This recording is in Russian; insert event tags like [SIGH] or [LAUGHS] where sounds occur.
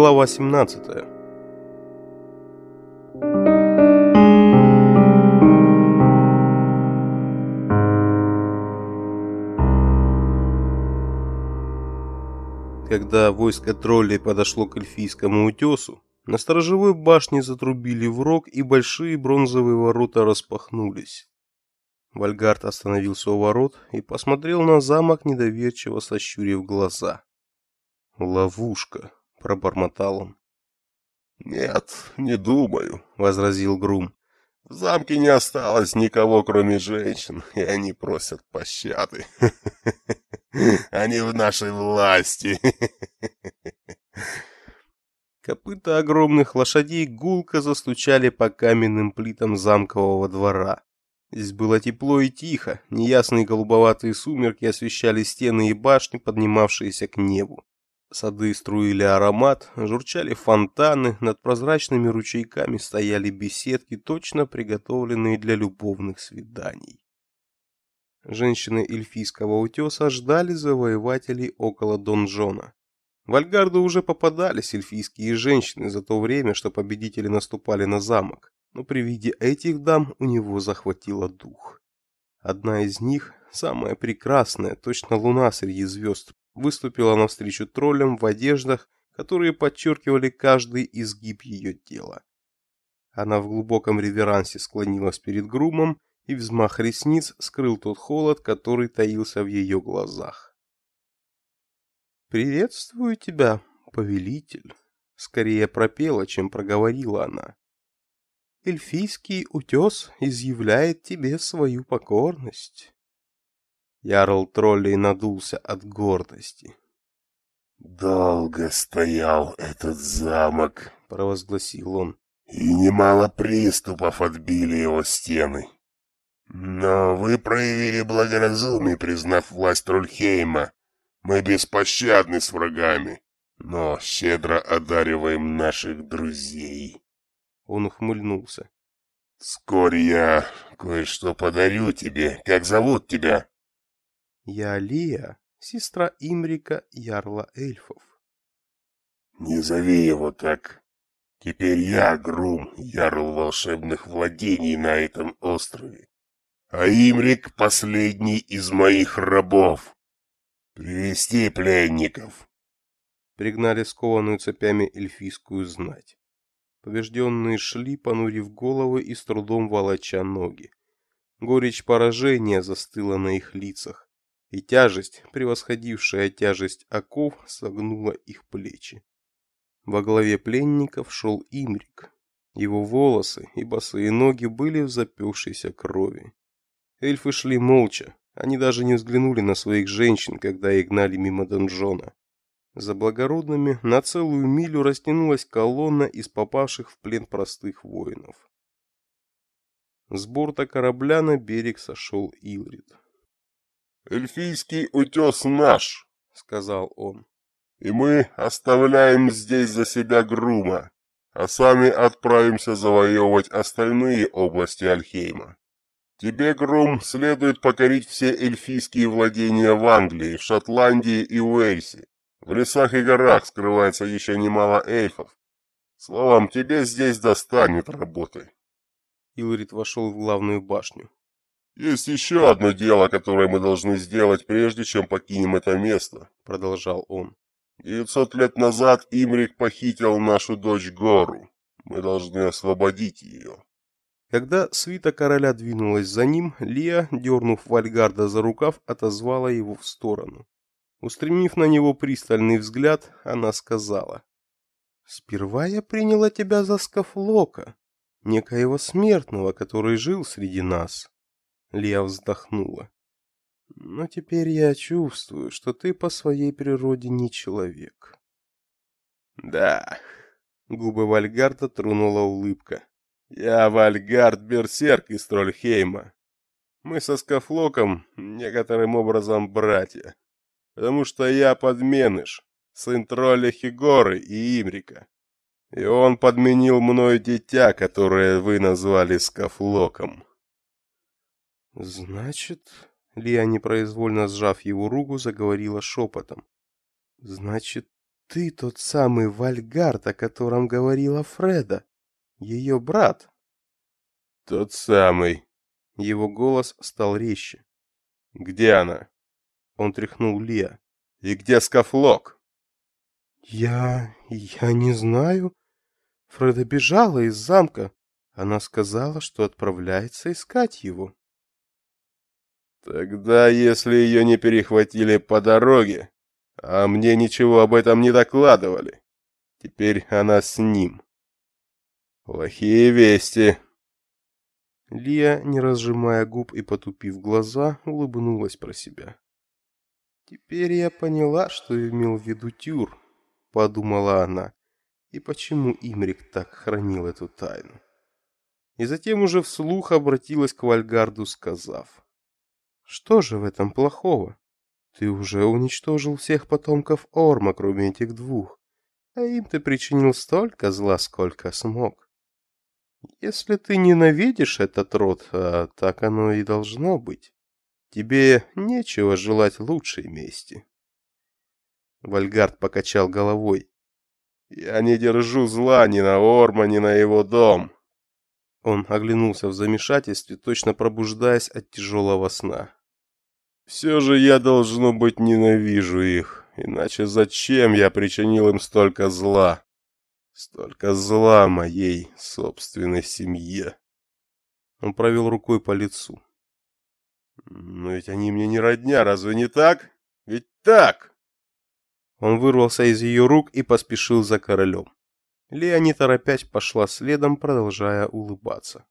Глава 17 Когда войско троллей подошло к эльфийскому утесу, на сторожевой башне затрубили в рог, и большие бронзовые ворота распахнулись. Вальгард остановился у ворот и посмотрел на замок, недоверчиво сощурив глаза. «Ловушка», — пробормотал он. «Нет, не думаю», — возразил Грум. «В замке не осталось никого, кроме женщин, и они просят пощады. [LAUGHS] Они в нашей власти». Копыта огромных лошадей гулко застучали по каменным плитам замкового двора. Здесь было тепло и тихо, неясные голубоватые сумерки освещали стены и башни, поднимавшиеся к небу. Сады струили аромат, журчали фонтаны, над прозрачными ручейками стояли беседки, точно приготовленные для любовных свиданий. Женщины эльфийского утеса ждали завоевателей около донжона. В Альгарду уже попадались эльфийские женщины за то время, что победители наступали на замок, но при виде этих дам у него захватило дух. Одна из них, самая прекрасная, точно луна среди звезд, выступила навстречу троллям в одеждах, которые подчеркивали каждый изгиб ее тела. Она в глубоком реверансе склонилась перед грумом, и взмах ресниц скрыл тот холод, который таился в ее глазах. «Приветствую тебя, повелитель», — скорее пропела, чем проговорила она. «Эльфийский утес изъявляет тебе свою покорность». Ярл троллей надулся от гордости. «Долго стоял этот замок», — провозгласил он. «И немало приступов отбили его стены. Но вы проявили благоразумие, признав власть Трольхейма. Мы беспощадны с врагами, но щедро одариваем наших друзей». Он ухмыльнулся. «Вскоре я кое-что подарю тебе. Как зовут тебя?» Я Лия, сестра Имрика, ярла эльфов. Не зови его так. Теперь я Грум, ярл волшебных владений на этом острове. А Имрик — последний из моих рабов. Привести пленников. Пригнали скованную цепями эльфийскую знать. Побежденные шли, понурив головы и с трудом волоча ноги. Горечь поражения застыла на их лицах и тяжесть, превосходившая тяжесть оков, согнула их плечи. Во главе пленников шел Имрик. Его волосы и босые ноги были в запекшейся крови. Эльфы шли молча, они даже не взглянули на своих женщин, когда их гнали мимо донжона. За благородными на целую милю растянулась колонна из попавших в плен простых воинов. С борта корабля на берег сошел Илрид. «Эльфийский утес наш», — сказал он. «И мы оставляем здесь за себя Грума, а сами отправимся завоевывать остальные области Альхейма. Тебе, Грум, следует покорить все эльфийские владения в Англии, в Шотландии и Уэльсе. В лесах и горах скрывается еще немало эльфов. Словом, тебе здесь достанет работы». Илрид вошел в главную башню. «Есть еще одно дело, которое мы должны сделать, прежде чем покинем это место», — продолжал он. «Девятьсот лет назад Имрик похитил нашу дочь Гору. Мы должны освободить ее». Когда свита короля двинулась за ним, Лия, дернув Вальгарда за рукав, отозвала его в сторону. Устремив на него пристальный взгляд, она сказала. «Сперва я приняла тебя за Скафлока, некоего смертного, который жил среди нас. Лия вздохнула. Но теперь я чувствую, что ты по своей природе не человек. Да. Губы Вальгарда тронула улыбка. Я Вальгард Берсерк из Трольхейма. Мы со Скафлоком некоторым образом братья. Потому что я подменыш, сын тролля Хигоры и Имрика. И он подменил мною дитя, которое вы назвали Скафлоком. Значит, Лия, непроизвольно сжав его руку, заговорила шепотом. Значит, ты тот самый Вальгард, о котором говорила Фреда, ее брат. Тот самый. Его голос стал резче. Где она? Он тряхнул Лия. И где Скафлок? Я... я не знаю. Фреда бежала из замка. Она сказала, что отправляется искать его. Тогда, если ее не перехватили по дороге, а мне ничего об этом не докладывали, теперь она с ним. Плохие вести. Лия, не разжимая губ и потупив глаза, улыбнулась про себя. «Теперь я поняла, что имел в виду Тюр», — подумала она, — «и почему Имрик так хранил эту тайну». И затем уже вслух обратилась к Вальгарду, сказав, «Что же в этом плохого? Ты уже уничтожил всех потомков Орма, кроме этих двух, а им ты причинил столько зла, сколько смог. Если ты ненавидишь этот род, а так оно и должно быть, тебе нечего желать лучшей мести. Вальгард покачал головой. Я не держу зла ни на Орма, ни на его дом. Он оглянулся в замешательстве, точно пробуждаясь от тяжелого сна. Все же я, должно быть, ненавижу их, иначе зачем я причинил им столько зла? Столько зла моей собственной семье. Он провел рукой по лицу. Но ведь они мне не родня, разве не так? Ведь так! Он вырвался из ее рук и поспешил за королем. Лея, не торопясь, пошла следом, продолжая улыбаться.